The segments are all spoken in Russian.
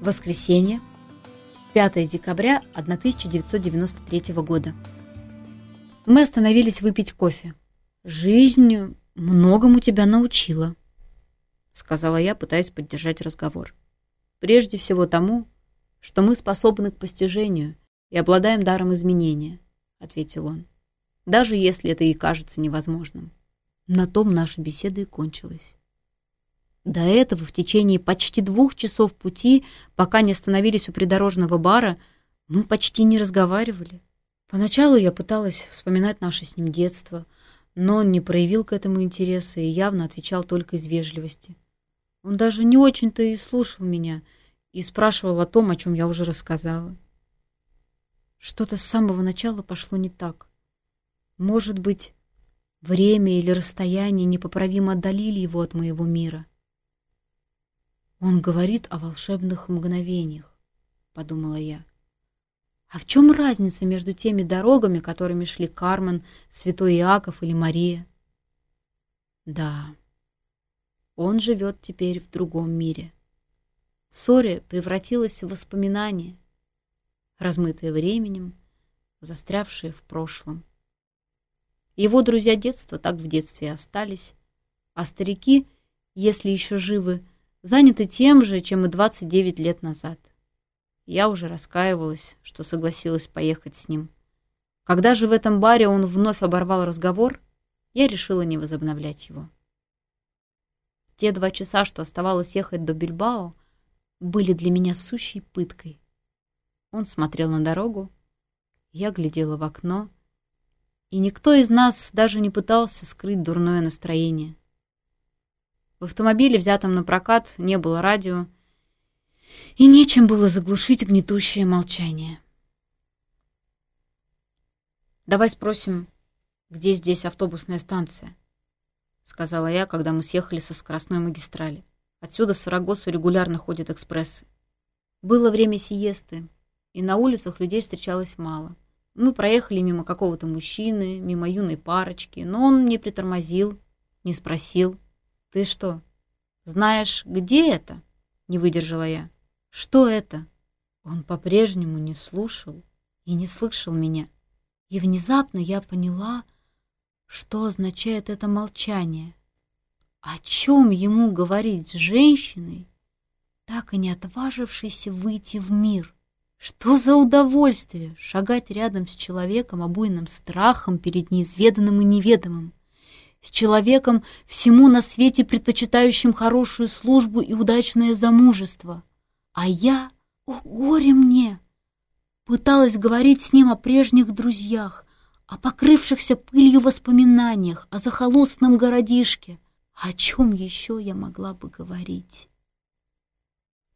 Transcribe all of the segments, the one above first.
Воскресенье, 5 декабря 1993 года. Мы остановились выпить кофе. «Жизнь многому тебя научила», — сказала я, пытаясь поддержать разговор. «Прежде всего тому, что мы способны к постижению и обладаем даром изменения», — ответил он. «Даже если это и кажется невозможным». На том наша беседа и кончилась. До этого в течение почти двух часов пути, пока не остановились у придорожного бара, мы почти не разговаривали. Поначалу я пыталась вспоминать наше с ним детство, но он не проявил к этому интереса и явно отвечал только из вежливости. Он даже не очень-то и слушал меня и спрашивал о том, о чем я уже рассказала. Что-то с самого начала пошло не так. Может быть, время или расстояние непоправимо отдалили его от моего мира. Он говорит о волшебных мгновениях, подумала я. А в чем разница между теми дорогами, которыми шли Кармен, Святой Иаков или Мария? Да, он живет теперь в другом мире. Ссоре превратилась в воспоминание, размытое временем, застрявшее в прошлом. Его друзья детства так в детстве остались, а старики, если еще живы, заняты тем же, чем и 29 лет назад. Я уже раскаивалась, что согласилась поехать с ним. Когда же в этом баре он вновь оборвал разговор, я решила не возобновлять его. Те два часа, что оставалось ехать до Бильбао, были для меня сущей пыткой. Он смотрел на дорогу, я глядела в окно, и никто из нас даже не пытался скрыть дурное настроение. В автомобиле, взятом на прокат, не было радио, и нечем было заглушить гнетущее молчание. «Давай спросим, где здесь автобусная станция?» — сказала я, когда мы съехали со скоростной магистрали. Отсюда в Сарагосу регулярно ходят экспрессы. Было время сиесты, и на улицах людей встречалось мало. Мы проехали мимо какого-то мужчины, мимо юной парочки, но он не притормозил, не спросил — «Ты что, знаешь, где это?» — не выдержала я. «Что это?» Он по-прежнему не слушал и не слышал меня. И внезапно я поняла, что означает это молчание. О чем ему говорить с женщиной, так и не отважившейся выйти в мир? Что за удовольствие шагать рядом с человеком, обуенным страхом перед неизведанным и неведомым? С человеком, всему на свете предпочитающим хорошую службу и удачное замужество. А я, о горе мне, пыталась говорить с ним о прежних друзьях, о покрывшихся пылью воспоминаниях, о захолустном городишке. О чем еще я могла бы говорить?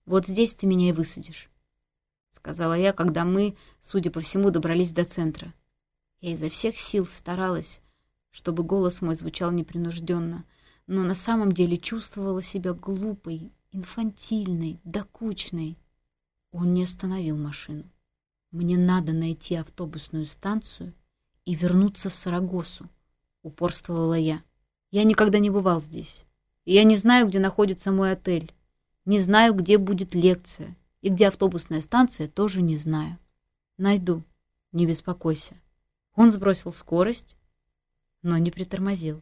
«Вот здесь ты меня и высадишь», — сказала я, когда мы, судя по всему, добрались до центра. Я изо всех сил старалась чтобы голос мой звучал непринужденно, но на самом деле чувствовала себя глупой, инфантильной, докучной. Он не остановил машину. Мне надо найти автобусную станцию и вернуться в Сарагосу, упорствовала я. Я никогда не бывал здесь. И я не знаю, где находится мой отель. Не знаю, где будет лекция. И где автобусная станция, тоже не знаю. Найду, не беспокойся. Он сбросил скорость, но не притормозил.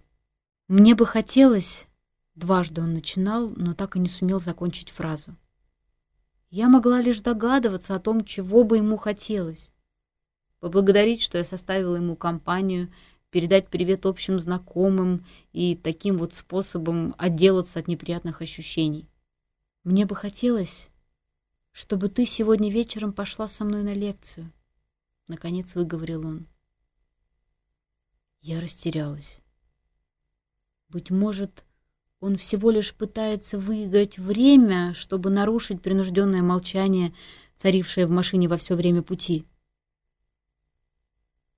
Мне бы хотелось... Дважды он начинал, но так и не сумел закончить фразу. Я могла лишь догадываться о том, чего бы ему хотелось. Поблагодарить, что я составила ему компанию, передать привет общим знакомым и таким вот способом отделаться от неприятных ощущений. Мне бы хотелось, чтобы ты сегодня вечером пошла со мной на лекцию. Наконец выговорил он. Я растерялась. Быть может, он всего лишь пытается выиграть время, чтобы нарушить принужденное молчание, царившее в машине во все время пути.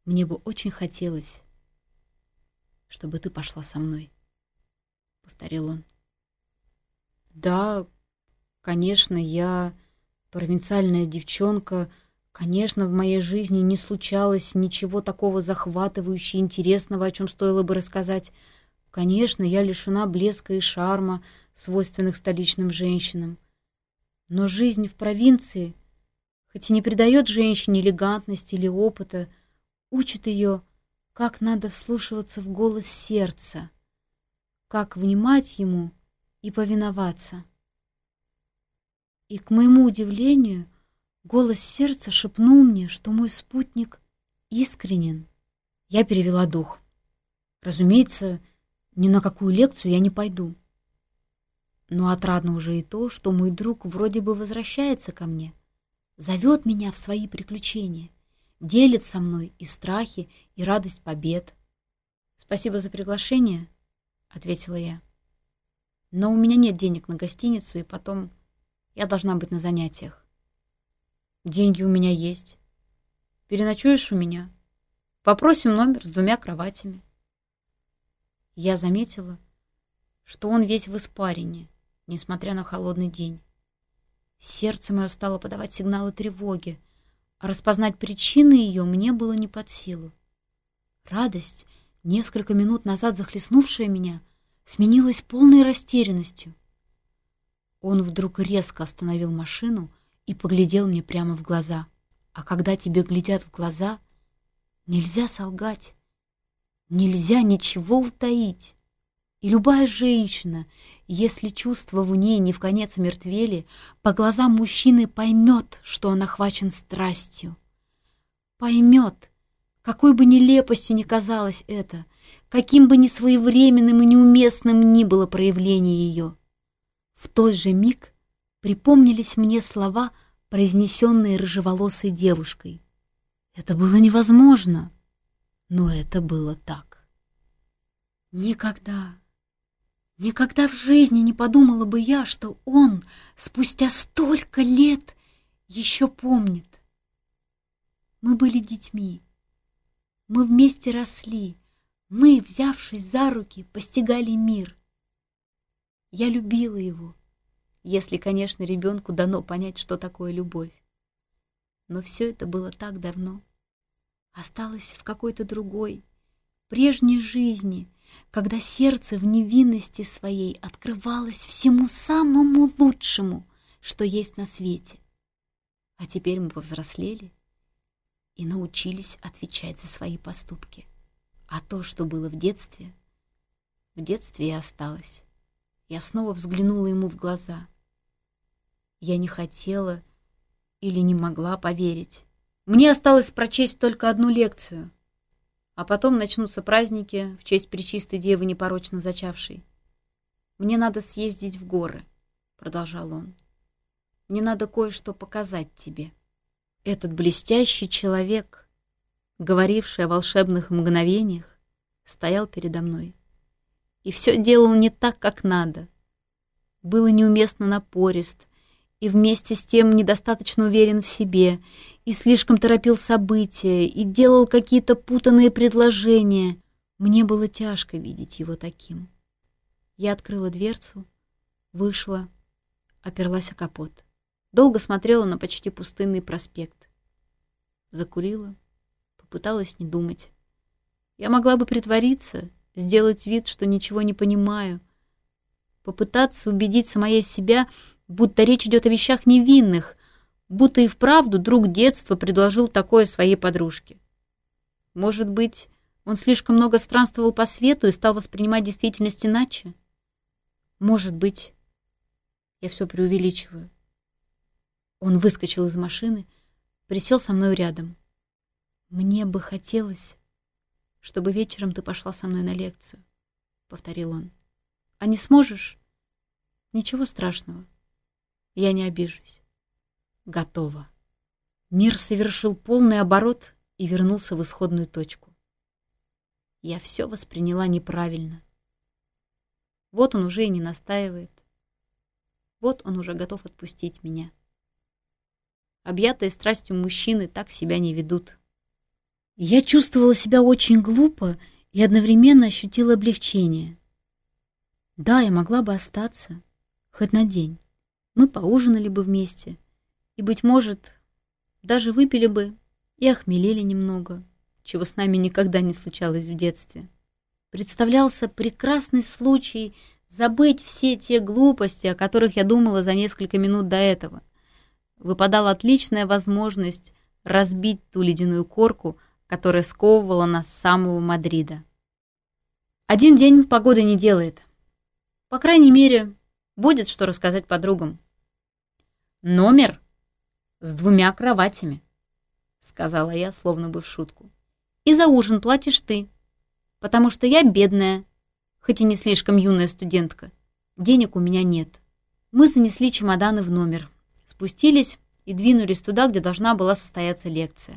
Мне бы очень хотелось, чтобы ты пошла со мной, — повторил он. Да, конечно, я провинциальная девчонка — Конечно, в моей жизни не случалось ничего такого захватывающего, интересного, о чем стоило бы рассказать. Конечно, я лишена блеска и шарма, свойственных столичным женщинам. Но жизнь в провинции, хоть и не придает женщине элегантности или опыта, учит ее, как надо вслушиваться в голос сердца, как внимать ему и повиноваться. И, к моему удивлению, голос сердца шепнул мне, что мой спутник искренен. Я перевела дух. Разумеется, ни на какую лекцию я не пойду. Но отрадно уже и то, что мой друг вроде бы возвращается ко мне, зовет меня в свои приключения, делит со мной и страхи, и радость побед. «Спасибо за приглашение», — ответила я. «Но у меня нет денег на гостиницу, и потом я должна быть на занятиях». «Деньги у меня есть. Переночуешь у меня? Попросим номер с двумя кроватями». Я заметила, что он весь в испарине, несмотря на холодный день. Сердце мое стало подавать сигналы тревоги, а распознать причины ее мне было не под силу. Радость, несколько минут назад захлестнувшая меня, сменилась полной растерянностью. Он вдруг резко остановил машину и поглядел мне прямо в глаза. А когда тебе глядят в глаза, нельзя солгать, нельзя ничего утаить. И любая женщина, если чувства в ней не в конец мертвели, по глазам мужчины поймет, что он охвачен страстью. Поймет, какой бы нелепостью ни казалось это, каким бы ни своевременным и неуместным ни было проявление ее. В тот же миг припомнились мне слова, произнесенные рыжеволосой девушкой. Это было невозможно, но это было так. Никогда, никогда в жизни не подумала бы я, что он спустя столько лет еще помнит. Мы были детьми, мы вместе росли, мы, взявшись за руки, постигали мир. Я любила его, если, конечно, ребенку дано понять, что такое любовь. Но все это было так давно. Осталось в какой-то другой, прежней жизни — когда сердце в невинности своей открывалось всему самому лучшему, что есть на свете. А теперь мы повзрослели и научились отвечать за свои поступки. А то, что было в детстве, в детстве и осталось. Я снова взглянула ему в глаза. Я не хотела или не могла поверить. Мне осталось прочесть только одну лекцию — а потом начнутся праздники в честь Пречистой Девы непорочно зачавшей. «Мне надо съездить в горы», — продолжал он. «Мне надо кое-что показать тебе». Этот блестящий человек, говоривший о волшебных мгновениях, стоял передо мной. И все делал не так, как надо. Было неуместно напорист, и вместе с тем недостаточно уверен в себе, и слишком торопил события, и делал какие-то путанные предложения. Мне было тяжко видеть его таким. Я открыла дверцу, вышла, оперлась о капот. Долго смотрела на почти пустынный проспект. Закурила, попыталась не думать. Я могла бы притвориться, сделать вид, что ничего не понимаю, попытаться убедить самая себя, будто речь идет о вещах невинных, будто и вправду друг детства предложил такое своей подружке. Может быть, он слишком много странствовал по свету и стал воспринимать действительность иначе? Может быть, я все преувеличиваю. Он выскочил из машины, присел со мной рядом. «Мне бы хотелось, чтобы вечером ты пошла со мной на лекцию», — повторил он. «А не сможешь? Ничего страшного. Я не обижусь. Готово. Мир совершил полный оборот и вернулся в исходную точку. Я все восприняла неправильно. Вот он уже и не настаивает. Вот он уже готов отпустить меня. Объятые страстью мужчины так себя не ведут. Я чувствовала себя очень глупо и одновременно ощутила облегчение. Да, я могла бы остаться, хоть на день мы поужинали бы вместе, и, быть может, даже выпили бы и охмелели немного, чего с нами никогда не случалось в детстве. Представлялся прекрасный случай забыть все те глупости, о которых я думала за несколько минут до этого. Выпадала отличная возможность разбить ту ледяную корку, которая сковывала нас с самого Мадрида. Один день погода не делает. По крайней мере, будет что рассказать подругам. Номер с двумя кроватями, сказала я, словно бы в шутку. И за ужин платишь ты, потому что я бедная, хоть и не слишком юная студентка. Денег у меня нет. Мы занесли чемоданы в номер, спустились и двинулись туда, где должна была состояться лекция.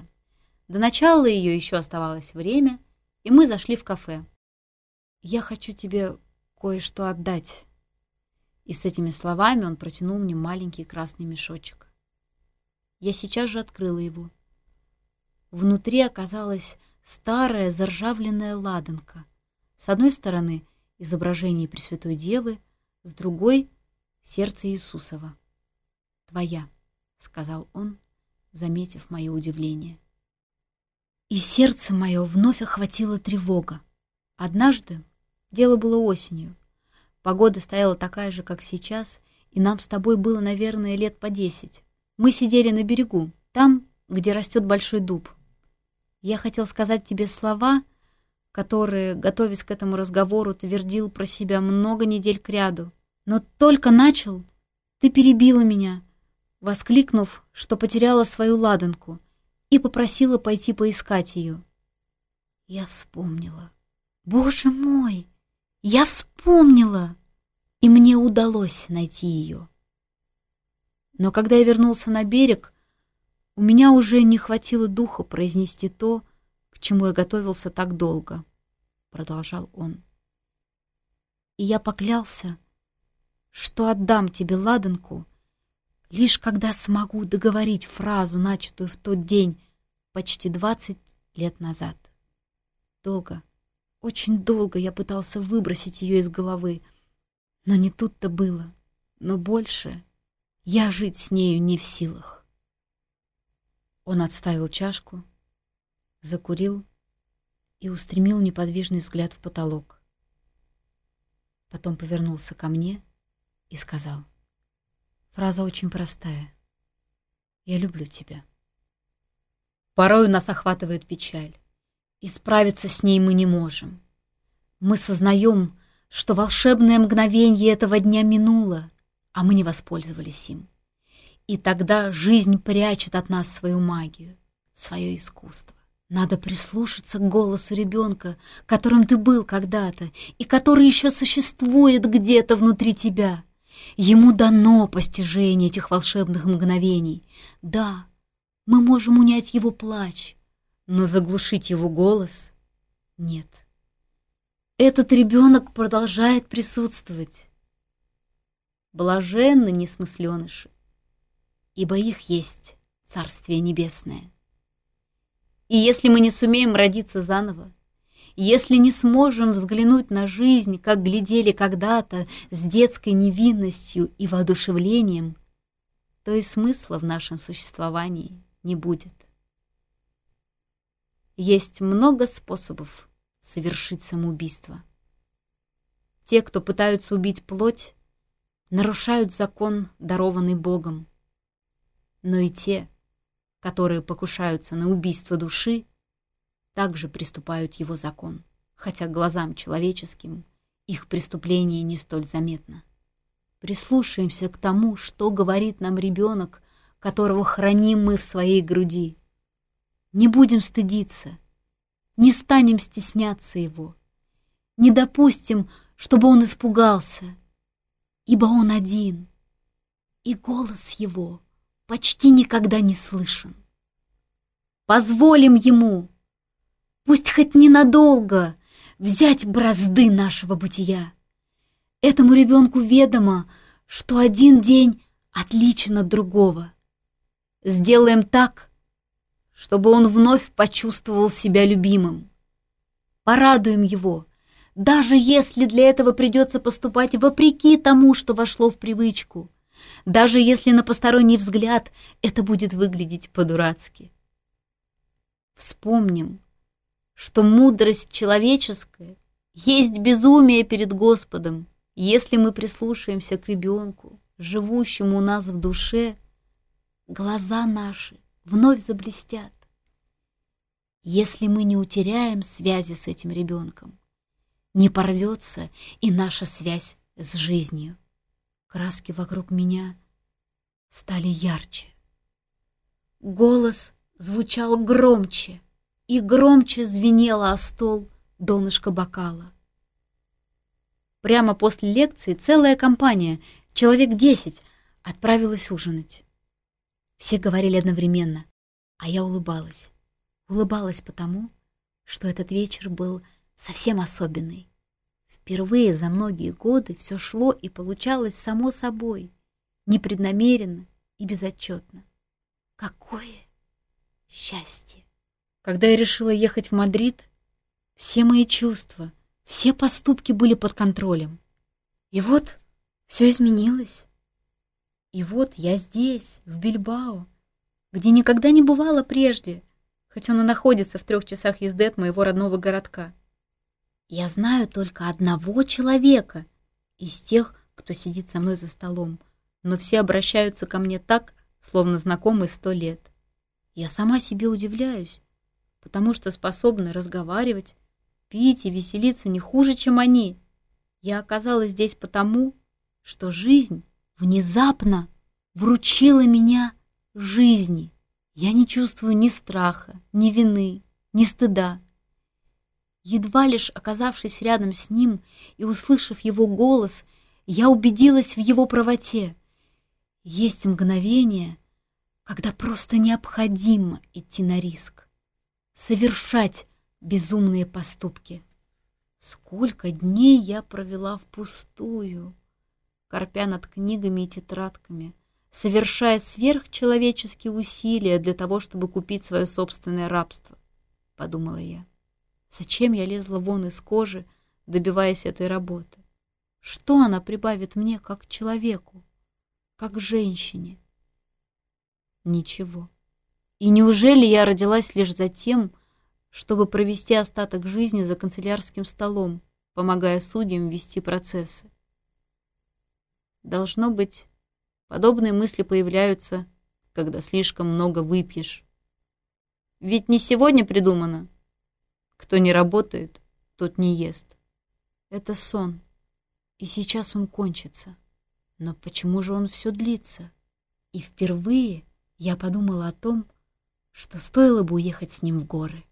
До начала ее еще оставалось время, и мы зашли в кафе. «Я хочу тебе кое-что отдать». И с этими словами он протянул мне маленький красный мешочек. Я сейчас же открыла его. Внутри оказалась старая заржавленная ладанка. С одной стороны изображение Пресвятой Девы, с другой — сердце Иисусова. «Твоя», — сказал он, заметив мое удивление. И сердце мое вновь охватила тревога. Однажды, дело было осенью, погода стояла такая же, как сейчас, и нам с тобой было, наверное, лет по десять. Мы сидели на берегу, там, где растет большой дуб. Я хотел сказать тебе слова, которые, готовясь к этому разговору, твердил про себя много недель кряду. Но только начал, ты перебила меня, воскликнув, что потеряла свою ладанку, и попросила пойти поискать ее. Я вспомнила. Боже мой! Я вспомнила! И мне удалось найти ее. Но когда я вернулся на берег, у меня уже не хватило духа произнести то, к чему я готовился так долго, — продолжал он. И я поклялся, что отдам тебе ладанку, лишь когда смогу договорить фразу, начатую в тот день, почти двадцать лет назад. Долго, очень долго я пытался выбросить ее из головы, но не тут-то было, но больше я жить с нею не в силах. Он отставил чашку, закурил и устремил неподвижный взгляд в потолок. Потом повернулся ко мне и сказал. Фраза очень простая. «Я люблю тебя». Порой нас охватывает печаль, и справиться с ней мы не можем. Мы сознаем, что волшебное мгновение этого дня минуло, а мы не воспользовались им. И тогда жизнь прячет от нас свою магию, свое искусство. Надо прислушаться к голосу ребенка, которым ты был когда-то, и который еще существует где-то внутри тебя. Ему дано постижение этих волшебных мгновений. Да, мы можем унять его плач, но заглушить его голос нет. Этот ребенок продолжает присутствовать. Блаженны несмысленыши, ибо их есть Царствие Небесное. И если мы не сумеем родиться заново, если не сможем взглянуть на жизнь, как глядели когда-то с детской невинностью и воодушевлением, то и смысла в нашем существовании не будет. есть много способов совершить самоубийство. Те, кто пытаются убить плоть, нарушают закон, дарованный Богом. Но и те, которые покушаются на убийство души, также приступают его закон, хотя глазам человеческим их преступление не столь заметно. Прислушаемся к тому, что говорит нам ребенок, которого храним мы в своей груди не будем стыдиться, не станем стесняться его, не допустим, чтобы он испугался, ибо он один, и голос его почти никогда не слышен. Позволим ему, пусть хоть ненадолго, взять бразды нашего бытия. Этому ребенку ведомо, что один день отличен от другого. Сделаем так, чтобы он вновь почувствовал себя любимым. Порадуем его, даже если для этого придется поступать вопреки тому, что вошло в привычку, даже если на посторонний взгляд это будет выглядеть по-дурацки. Вспомним, что мудрость человеческая есть безумие перед Господом, Если мы прислушаемся к ребенку, живущему у нас в душе, глаза наши вновь заблестят. Если мы не утеряем связи с этим ребенком, не порвется и наша связь с жизнью. Краски вокруг меня стали ярче. Голос звучал громче, и громче звенело о стол донышко бокала. Прямо после лекции целая компания, человек десять, отправилась ужинать. Все говорили одновременно, а я улыбалась. Улыбалась потому, что этот вечер был совсем особенный. Впервые за многие годы все шло и получалось само собой, непреднамеренно и безотчетно. Какое счастье! Когда я решила ехать в Мадрид, все мои чувства, все поступки были под контролем. И вот все изменилось. И вот я здесь, в Бильбао, где никогда не бывало прежде, хоть он и находится в трех часах езды от моего родного городка. Я знаю только одного человека из тех, кто сидит со мной за столом, но все обращаются ко мне так, словно знакомы сто лет. Я сама себе удивляюсь, потому что способна разговаривать, пить и веселиться не хуже, чем они. Я оказалась здесь потому, что жизнь внезапно вручила меня жизни. Я не чувствую ни страха, ни вины, ни стыда. Едва лишь оказавшись рядом с ним и услышав его голос, я убедилась в его правоте. Есть мгновение, когда просто необходимо идти на риск, совершать безумные поступки. Сколько дней я провела впустую! корпя над книгами и тетрадками, совершая сверхчеловеческие усилия для того, чтобы купить свое собственное рабство, — подумала я. Зачем я лезла вон из кожи, добиваясь этой работы? Что она прибавит мне как человеку, как женщине? Ничего. И неужели я родилась лишь за тем, чтобы провести остаток жизни за канцелярским столом, помогая судьям вести процессы. должно быть, подобные мысли появляются, когда слишком много выпьешь. Ведь не сегодня придумано. Кто не работает, тот не ест. Это сон. И сейчас он кончится. Но почему же он все длится? И впервые я подумала о том, что стоило бы уехать с ним в горы.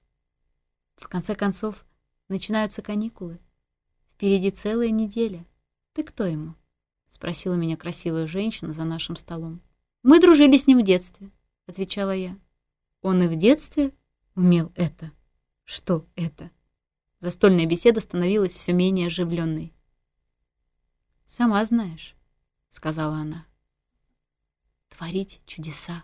В конце концов, начинаются каникулы. Впереди целая неделя. Ты кто ему? спросила меня красивая женщина за нашим столом. Мы дружили с ним в детстве, отвечала я. Он и в детстве умел это. Что это? Застольная беседа становилась все менее оживленной. «Сама знаешь», — сказала она. «Творить чудеса».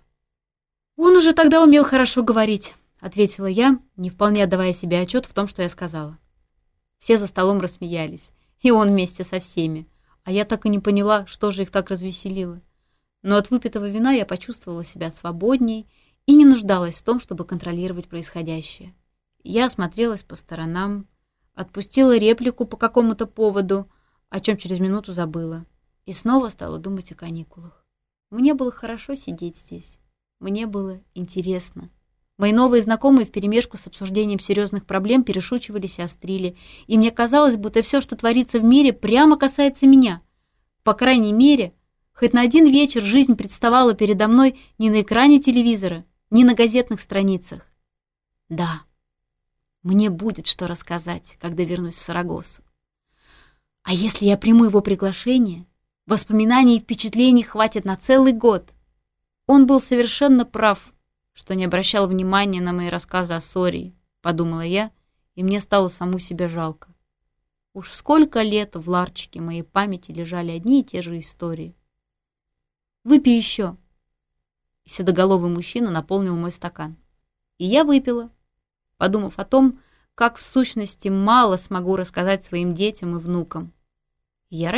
«Он уже тогда умел хорошо говорить», — ответила я, не вполне отдавая себе отчет в том, что я сказала. Все за столом рассмеялись, и он вместе со всеми. а я так и не поняла, что же их так развеселило. Но от выпитого вина я почувствовала себя свободней и не нуждалась в том, чтобы контролировать происходящее. Я осмотрелась по сторонам, отпустила реплику по какому-то поводу, о чем через минуту забыла, и снова стала думать о каникулах. Мне было хорошо сидеть здесь. Мне было интересно. Мои новые знакомые вперемешку с обсуждением серьезных проблем перешучивались и острили, и мне казалось, будто все, что творится в мире, прямо касается меня. По крайней мере, хоть на один вечер жизнь представала передо мной не на экране телевизора, не на газетных страницах. Да, мне будет что рассказать, когда вернусь в Сарагосу. А если я приму его приглашение, воспоминаний и впечатлений хватит на целый год. Он был совершенно прав, что не обращал внимания на мои рассказы о Сории, подумала я, и мне стало саму себя жалко. Уж сколько лет в ларчике моей памяти лежали одни и те же истории. «Выпей еще!» Седоголовый мужчина наполнил мой стакан. И я выпила, подумав о том, как в сущности мало смогу рассказать своим детям и внукам. «Я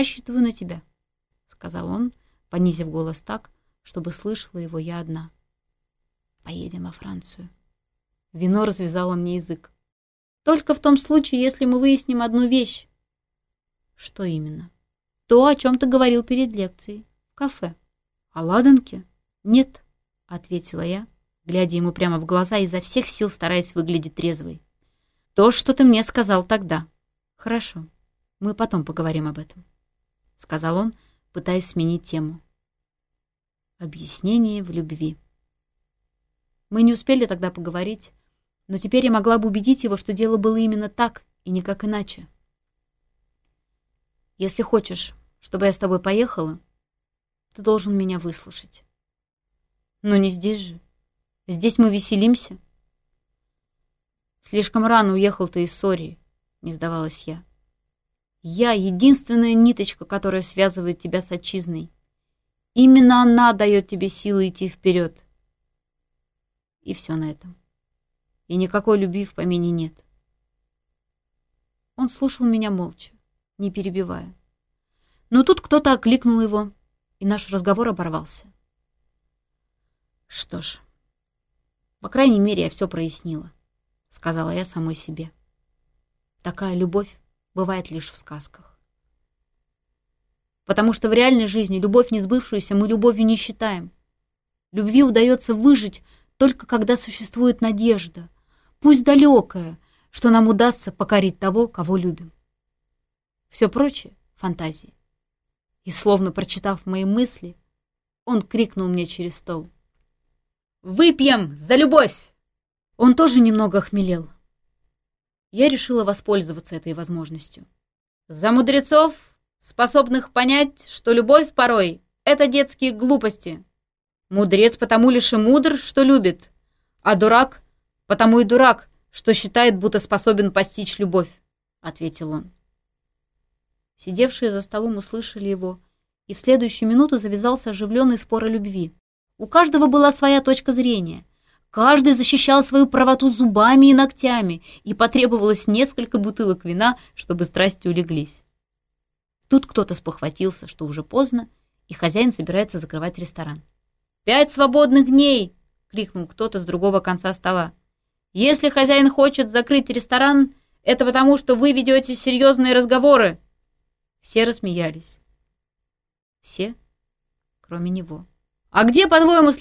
рассчитываю на тебя», — сказал он, понизив голос так, чтобы слышала его я одна. Поедем во Францию. Вино развязало мне язык. Только в том случае, если мы выясним одну вещь. Что именно? То, о чем ты говорил перед лекцией. В кафе. О ладанке? Нет, ответила я, глядя ему прямо в глаза, изо всех сил стараясь выглядеть трезвой. То, что ты мне сказал тогда. Хорошо, мы потом поговорим об этом, сказал он, пытаясь сменить тему. Объяснение в любви. Мы не успели тогда поговорить, но теперь я могла бы убедить его, что дело было именно так и никак иначе. Если хочешь, чтобы я с тобой поехала, ты должен меня выслушать. Но не здесь же. Здесь мы веселимся. Слишком рано уехал ты из Сории, не сдавалась и все на этом. И никакой любви в помине нет. Он слушал меня молча, не перебивая. Но тут кто-то окликнул его, и наш разговор оборвался. Что ж, по крайней мере, я все прояснила, сказала я самой себе. Такая любовь бывает лишь в сказках. Потому что в реальной жизни любовь, не сбывшуюся, мы любовью не считаем. Любви удается выжить, только когда существует надежда, пусть далекая, что нам удастся покорить того, кого любим. Все прочее — фантазии. И, словно прочитав мои мысли, он крикнул мне через стол. «Выпьем за любовь!» Он тоже немного охмелел. Я решила воспользоваться этой возможностью. «За мудрецов, способных понять, что любовь порой — это детские глупости!» Мудрец потому лишь и мудр, что любит, а дурак потому и дурак, что считает, будто способен постичь любовь», — ответил он. Сидевшие за столом услышали его, и в следующую минуту завязался оживленный спор о любви. У каждого была своя точка зрения. Каждый защищал свою правоту зубами и ногтями, и потребовалось несколько бутылок вина, чтобы страсти улеглись. Тут кто-то спохватился, что уже поздно, и хозяин собирается закрывать ресторан. «Пять свободных дней!» — крикнул кто-то с другого конца стола. «Если хозяин хочет закрыть ресторан, это потому, что вы ведете серьезные разговоры!» Все рассмеялись. Все, кроме него. «А где, по-твоему,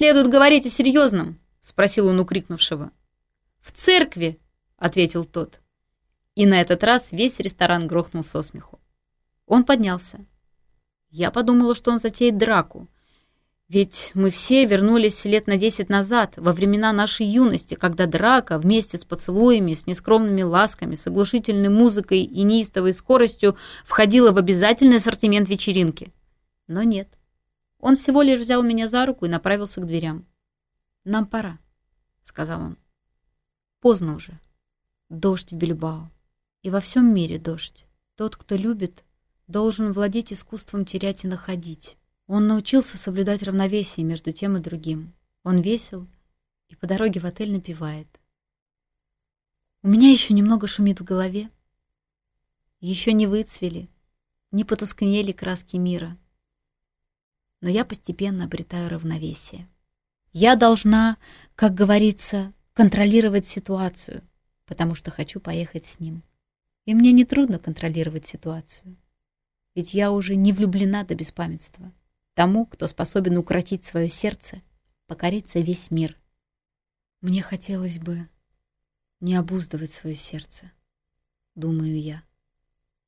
следует говорить о серьезном?» — спросил он укрикнувшего. «В церкви!» — ответил тот. И на этот раз весь ресторан грохнул со смеху. Он поднялся. Я подумала, что он затеет драку. Ведь мы все вернулись лет на десять назад, во времена нашей юности, когда драка вместе с поцелуями, с нескромными ласками, с оглушительной музыкой и неистовой скоростью входила в обязательный ассортимент вечеринки. Но нет. Он всего лишь взял меня за руку и направился к дверям. «Нам пора», — сказал он. «Поздно уже. Дождь в Бильбао. И во всем мире дождь. Тот, кто любит, должен владеть искусством терять и находить. Он научился соблюдать равновесие между тем и другим. Он весел и по дороге в отель напевает. У меня еще немного шумит в голове. Еще не выцвели, не потускнели краски мира но я постепенно обретаю равновесие. Я должна, как говорится, контролировать ситуацию, потому что хочу поехать с ним. И мне нетрудно контролировать ситуацию, ведь я уже не влюблена до беспамятства. Тому, кто способен укротить свое сердце, покорится весь мир. Мне хотелось бы не обуздывать свое сердце, думаю я.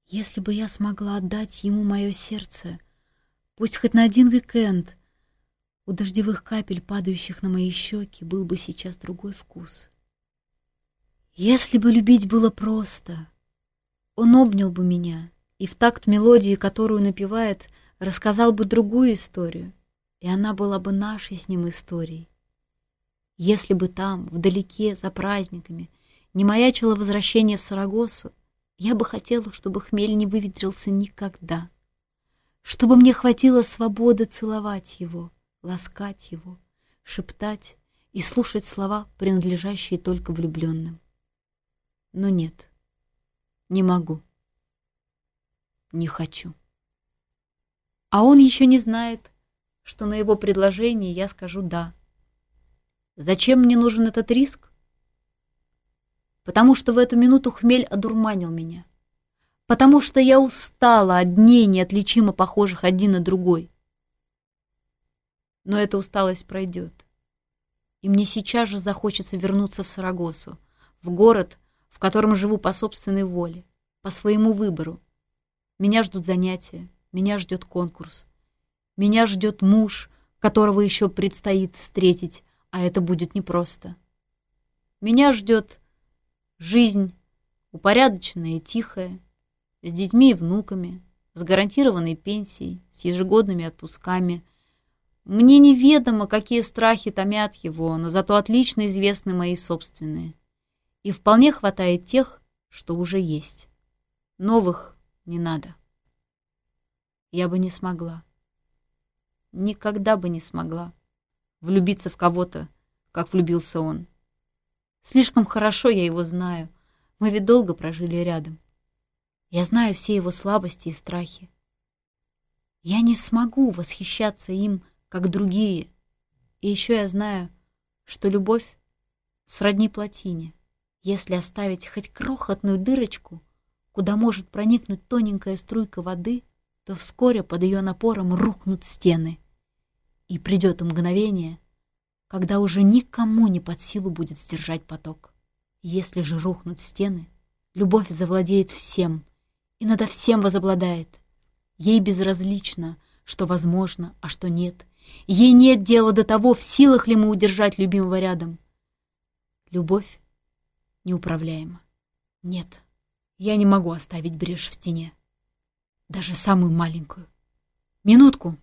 Если бы я смогла отдать ему мое сердце — Пусть хоть на один уикенд. У дождевых капель, падающих на мои щеки, был бы сейчас другой вкус. Если бы любить было просто, он обнял бы меня и в такт мелодии, которую напевает, рассказал бы другую историю, и она была бы нашей с ним историей. Если бы там, вдалеке, за праздниками, не маячило возвращение в Сарагосу, я бы хотела, чтобы хмель не выветрился никогда чтобы мне хватило свободы целовать его, ласкать его, шептать и слушать слова, принадлежащие только влюбленным. Но нет, не могу, не хочу. А он еще не знает, что на его предложение я скажу «да». Зачем мне нужен этот риск? Потому что в эту минуту хмель одурманил меня. Потому что я устала от дней, неотличимо похожих один на другой. Но эта усталость пройдет. И мне сейчас же захочется вернуться в Сарагосу, в город, в котором живу по собственной воле, по своему выбору. Меня ждут занятия, меня ждет конкурс. Меня ждет муж, которого еще предстоит встретить, а это будет непросто. Меня ждет жизнь упорядоченная и тихая, с детьми и внуками, с гарантированной пенсией, с ежегодными отпусками. Мне неведомо, какие страхи томят его, но зато отлично известны мои собственные. И вполне хватает тех, что уже есть. Новых не надо. Я бы не смогла. Никогда бы не смогла влюбиться в кого-то, как влюбился он. Слишком хорошо я его знаю. Мы ведь долго прожили рядом. Я знаю все его слабости и страхи. Я не смогу восхищаться им, как другие. И еще я знаю, что любовь сродни плотине. Если оставить хоть крохотную дырочку, куда может проникнуть тоненькая струйка воды, то вскоре под ее напором рухнут стены. И придет мгновение, когда уже никому не под силу будет сдержать поток. Если же рухнут стены, любовь завладеет всем — и надо всем возобладает. Ей безразлично, что возможно, а что нет. Ей нет дела до того, в силах ли мы удержать любимого рядом. Любовь неуправляема. Нет, я не могу оставить брешь в стене. Даже самую маленькую. Минутку.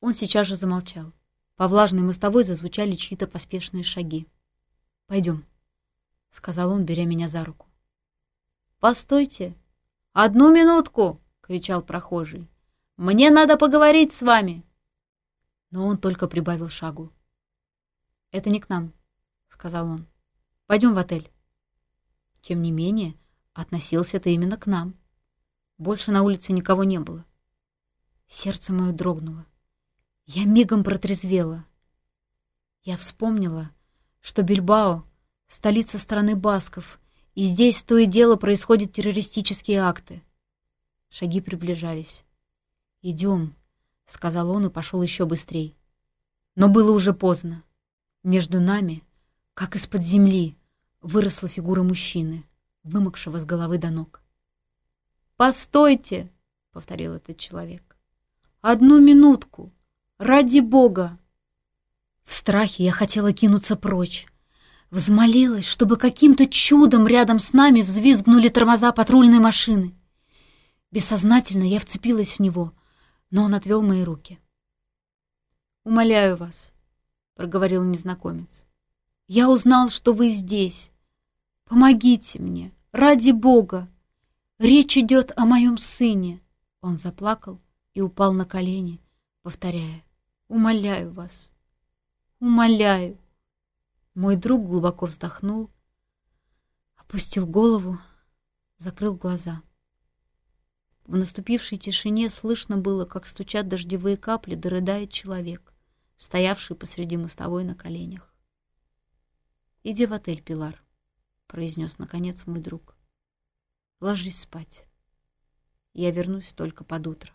Он сейчас же замолчал. По влажной мостовой зазвучали чьи-то поспешные шаги. «Пойдем», — сказал он, беря меня за руку. «Постойте», «Одну минутку!» — кричал прохожий. «Мне надо поговорить с вами!» Но он только прибавил шагу. «Это не к нам», — сказал он. «Пойдем в отель». Тем не менее, относился это именно к нам. больше на улице никого не было. Сердце мое дрогнуло. Я мигом протрезвела. Я вспомнила, что Бильбао — столица страны Басков, и здесь то и дело происходят террористические акты. Шаги приближались. «Идем», — сказал он и пошел еще быстрее. Но было уже поздно. Между нами, как из-под земли, выросла фигура мужчины, вымокшего с головы до ног. «Постойте!» — повторил этот человек. «Одну минутку! Ради Бога!» В страхе я хотела кинуться прочь. Взмолилась, чтобы каким-то чудом рядом с нами взвизгнули тормоза патрульной машины. Бессознательно я вцепилась в него, но он отвел мои руки. «Умоляю вас», — проговорил незнакомец. «Я узнал, что вы здесь. Помогите мне, ради Бога!» Речь идет о моем сыне». Он заплакал и упал на колени, повторяя. «Умоляю вас, умоляю». Мой друг глубоко вздохнул, опустил голову, закрыл глаза. В наступившей тишине слышно было, как стучат дождевые капли, дорыдает человек, стоявший посреди мостовой на коленях. «Иди в отель, Пилар», — произнес, наконец, мой друг. «Ложись спать. Я вернусь только под утро».